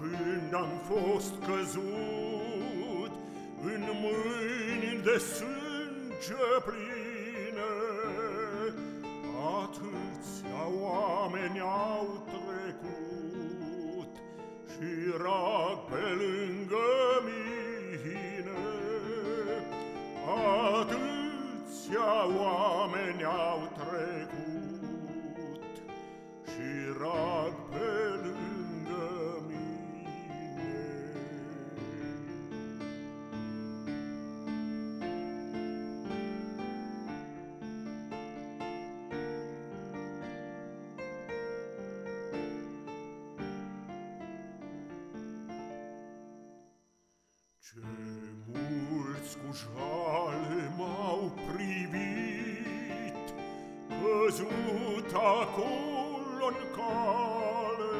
când am fost căzut În mâini de sânge pline Atâția oameni au trecut Și rag pe lângă mine. Atâția oameni Ce mulți cu jale m-au privit, Căzut acolo-n cale,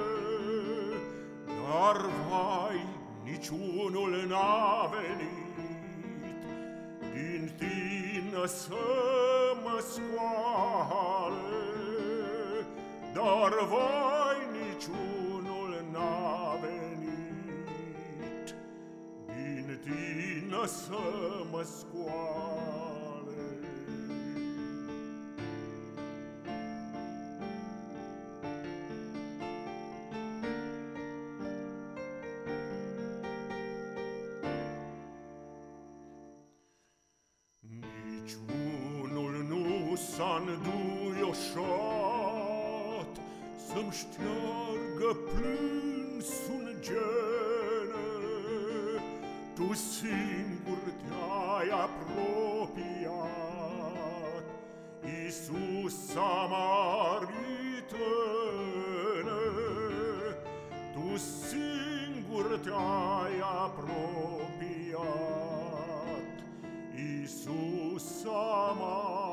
Dar, vai, niciunul n-a venit Din tine să mă scoale, Dar, vai, niciunul tine să mă scoale. Niciunul nu s-a înduioșat Să-mi șteargă plânsul gene tu singur te-ai apropiat, Iisus Samaritene, tu singur te-ai apropiat, Iisus Samaritene,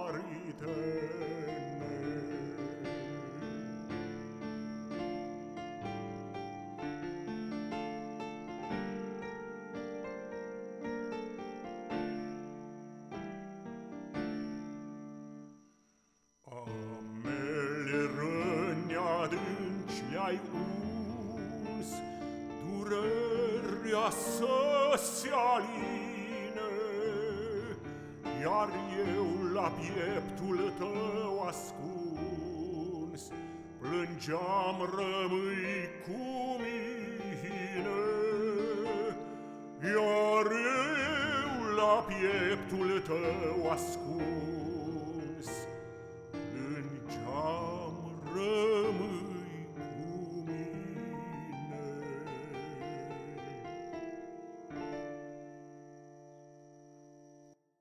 adânci le-ai uns, Durerea să se aline, Iar eu la pieptul tău ascuns Plângeam rămâi cu mine, Iar eu la pieptul tău ascuns